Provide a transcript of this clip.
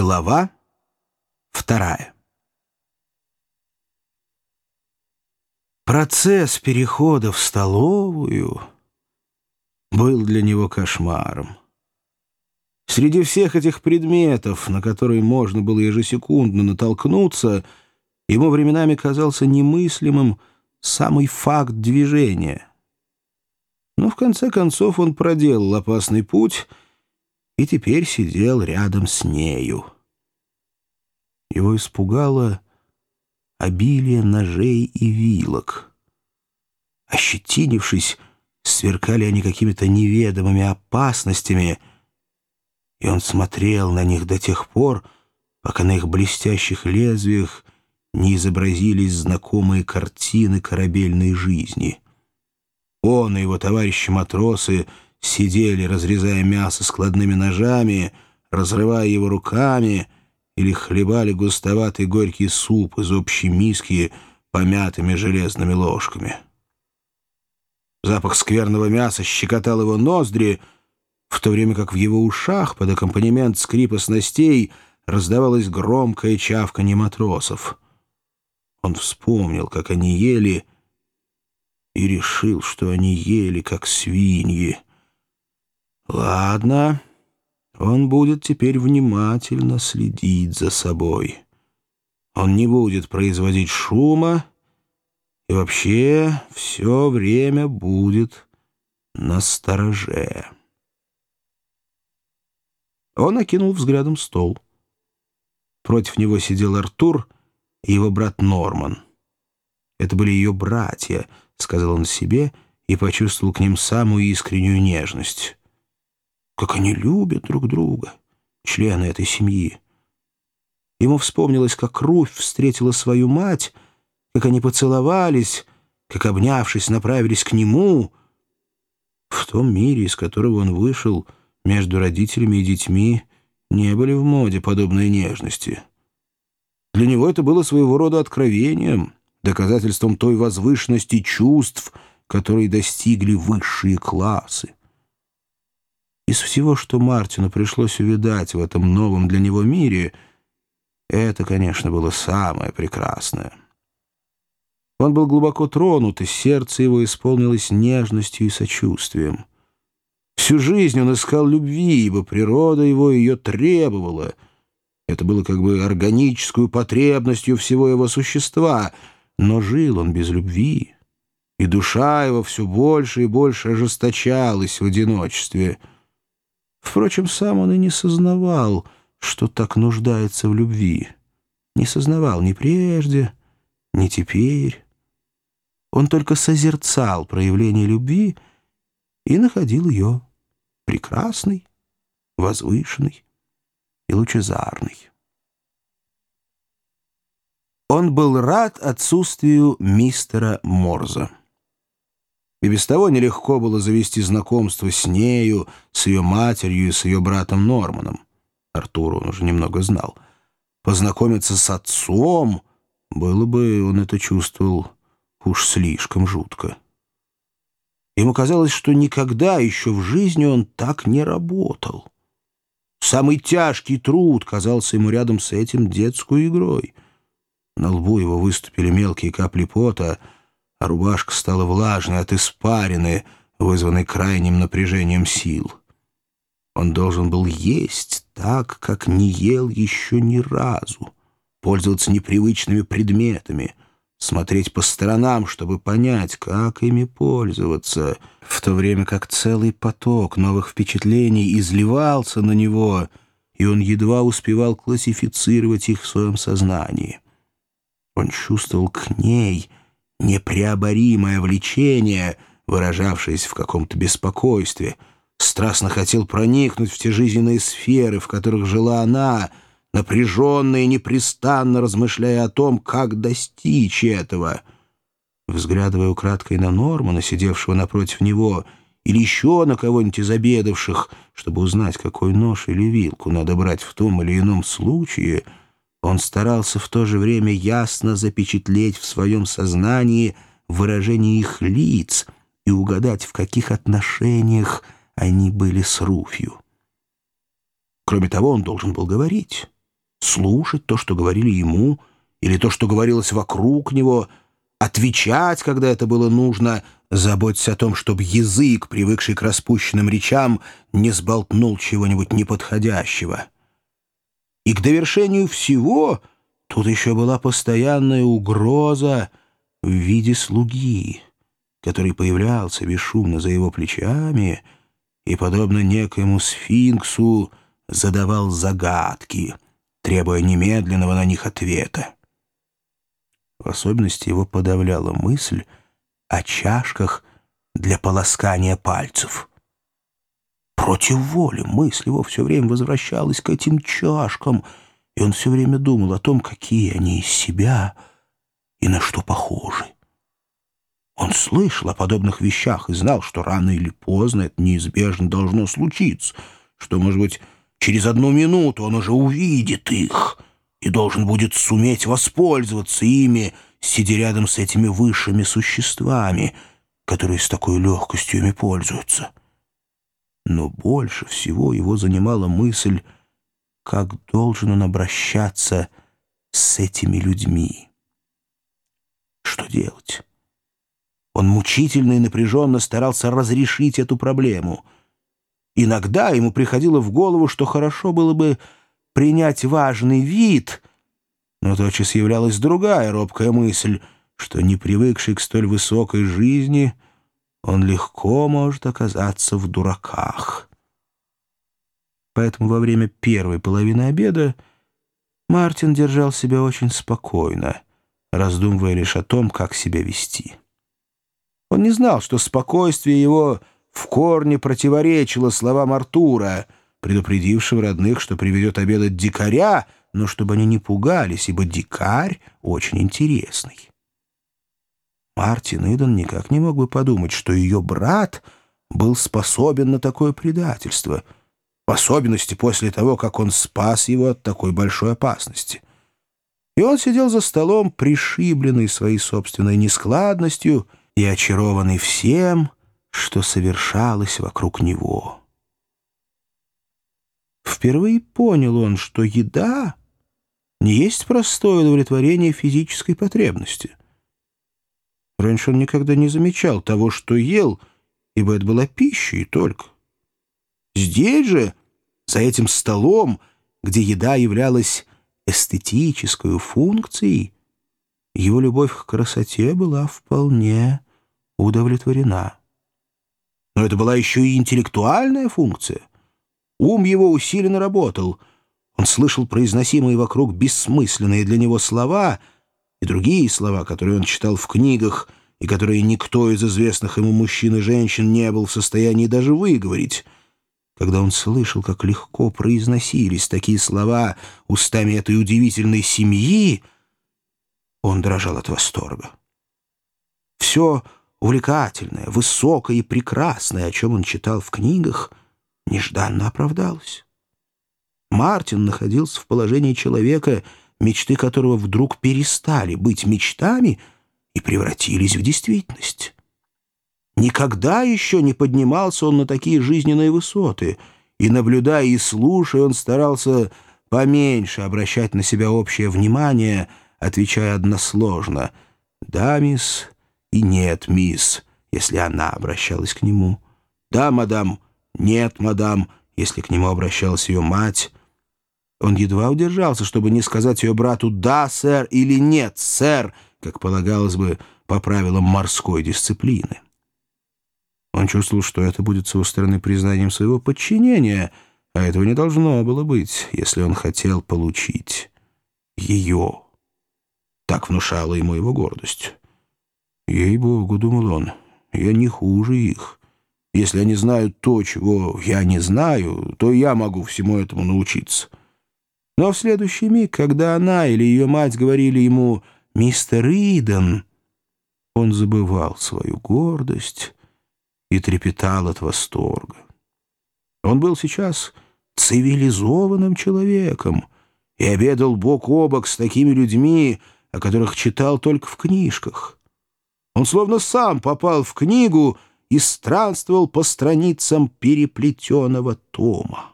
Глава вторая Процесс перехода в столовую был для него кошмаром. Среди всех этих предметов, на которые можно было ежесекундно натолкнуться, ему временами казался немыслимым самый факт движения. Но в конце концов он проделал опасный путь — и теперь сидел рядом с нею. Его испугало обилие ножей и вилок. Ощетинившись, сверкали они какими-то неведомыми опасностями, и он смотрел на них до тех пор, пока на их блестящих лезвиях не изобразились знакомые картины корабельной жизни. Он и его товарищи-матросы — сидели, разрезая мясо складными ножами, разрывая его руками или хлебали густоватый горький суп из общей миски помятыми железными ложками. Запах скверного мяса щекотал его ноздри, в то время как в его ушах под аккомпанемент скрипа снастей раздавалось громкое чавканье матросов. Он вспомнил, как они ели, и решил, что они ели, как свиньи. Ладно, он будет теперь внимательно следить за собой. Он не будет производить шума и вообще все время будет на стороже. Он окинул взглядом стол. Против него сидел Артур и его брат Норман. Это были ее братья, — сказал он себе, и почувствовал к ним самую искреннюю нежность. Как они любят друг друга, члены этой семьи. Ему вспомнилось, как Руфь встретила свою мать, как они поцеловались, как, обнявшись, направились к нему. В том мире, из которого он вышел, между родителями и детьми не были в моде подобной нежности. Для него это было своего рода откровением, доказательством той возвышенности чувств, которые достигли высшие классы. Из всего, что Мартину пришлось увидать в этом новом для него мире, это, конечно, было самое прекрасное. Он был глубоко тронут, и сердце его исполнилось нежностью и сочувствием. Всю жизнь он искал любви, ибо природа его ее требовала. Это было как бы органическую потребностью всего его существа, но жил он без любви, и душа его все больше и больше ожесточалась в одиночестве — Впрочем, сам он и не сознавал, что так нуждается в любви. Не сознавал ни прежде, ни теперь. Он только созерцал проявление любви и находил ее прекрасной, возвышенной и лучезарной. Он был рад отсутствию мистера Морза. И без того нелегко было завести знакомство с нею, с ее матерью и с ее братом Норманом. Артуру он уже немного знал. Познакомиться с отцом было бы, он это чувствовал, уж слишком жутко. Ему казалось, что никогда еще в жизни он так не работал. Самый тяжкий труд казался ему рядом с этим детской игрой. На лбу его выступили мелкие капли пота — а рубашка стала влажной от испарины, вызванной крайним напряжением сил. Он должен был есть так, как не ел еще ни разу, пользоваться непривычными предметами, смотреть по сторонам, чтобы понять, как ими пользоваться, в то время как целый поток новых впечатлений изливался на него, и он едва успевал классифицировать их в своем сознании. Он чувствовал к ней — непреоборимое влечение, выражавшееся в каком-то беспокойстве, страстно хотел проникнуть в те жизненные сферы, в которых жила она, напряженно и непрестанно размышляя о том, как достичь этого. Взглядывая украдкой на Нормана, сидевшего напротив него, или еще на кого-нибудь из обедавших, чтобы узнать, какой нож или вилку надо брать в том или ином случае — он старался в то же время ясно запечатлеть в своем сознании выражение их лиц и угадать, в каких отношениях они были с Руфью. Кроме того, он должен был говорить. слушать то, что говорили ему, или то, что говорилось вокруг него, отвечать, когда это было нужно, заботься о том, чтобы язык, привыкший к распущенным речам, не сболтнул чего-нибудь неподходящего. И к довершению всего тут еще была постоянная угроза в виде слуги, который появлялся бесшумно за его плечами и, подобно некоему сфинксу, задавал загадки, требуя немедленного на них ответа. В особенности его подавляла мысль о чашках для полоскания пальцев. Против воли мысль его все время возвращалась к этим чашкам, и он все время думал о том, какие они из себя и на что похожи. Он слышал о подобных вещах и знал, что рано или поздно это неизбежно должно случиться, что, может быть, через одну минуту он уже увидит их и должен будет суметь воспользоваться ими, сидя рядом с этими высшими существами, которые с такой легкостью ими пользуются. Но больше всего его занимала мысль, как должен он обращаться с этими людьми. Что делать? Он мучительно и напряженно старался разрешить эту проблему. Иногда ему приходило в голову, что хорошо было бы принять важный вид, но тотчас являлась другая робкая мысль, что, не привыкший к столь высокой жизни, он легко может оказаться в дураках. Поэтому во время первой половины обеда Мартин держал себя очень спокойно, раздумывая лишь о том, как себя вести. Он не знал, что спокойствие его в корне противоречило словам Артура, предупредившего родных, что приведет обедать дикаря, но чтобы они не пугались, ибо дикарь очень интересный. Мартин Иден никак не мог бы подумать, что ее брат был способен на такое предательство, в особенности после того, как он спас его от такой большой опасности. И он сидел за столом, пришибленный своей собственной нескладностью, и очарованный всем, что совершалось вокруг него. Впервые понял он, что еда не есть простое удовлетворение физической потребности. Раньше он никогда не замечал того, что ел, ибо это была пища и только. Здесь же, за этим столом, где еда являлась эстетической функцией, его любовь к красоте была вполне удовлетворена. Но это была еще и интеллектуальная функция. Ум его усиленно работал. Он слышал произносимые вокруг бессмысленные для него слова и другие слова, которые он читал в книгах, и которые никто из известных ему мужчин и женщин не был в состоянии даже выговорить. Когда он слышал, как легко произносились такие слова устами этой удивительной семьи, он дрожал от восторга. Все увлекательное, высокое и прекрасное, о чем он читал в книгах, нежданно оправдалось. Мартин находился в положении человека, мечты которого вдруг перестали быть мечтами и превратились в действительность. Никогда еще не поднимался он на такие жизненные высоты, и, наблюдая и слушая, он старался поменьше обращать на себя общее внимание, отвечая односложно «Да, мисс», и «нет, мисс», если она обращалась к нему. «Да, мадам», «нет, мадам», если к нему обращалась ее мать. Он едва удержался, чтобы не сказать ее брату «да, сэр» или «нет, сэр», как полагалось бы по правилам морской дисциплины. Он чувствовал, что это будет с его стороны признанием своего подчинения, а этого не должно было быть, если он хотел получить ее. Так внушала ему его гордость. «Ей-богу», — думал он, — «я не хуже их. Если они знают то, чего я не знаю, то я могу всему этому научиться». Но в следующий миг, когда она или ее мать говорили ему «Мистер Иден», он забывал свою гордость и трепетал от восторга. Он был сейчас цивилизованным человеком и обедал бок о бок с такими людьми, о которых читал только в книжках. Он словно сам попал в книгу и странствовал по страницам переплетенного тома.